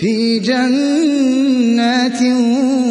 فِي جَنَّاتٍ وَعُيُونٍ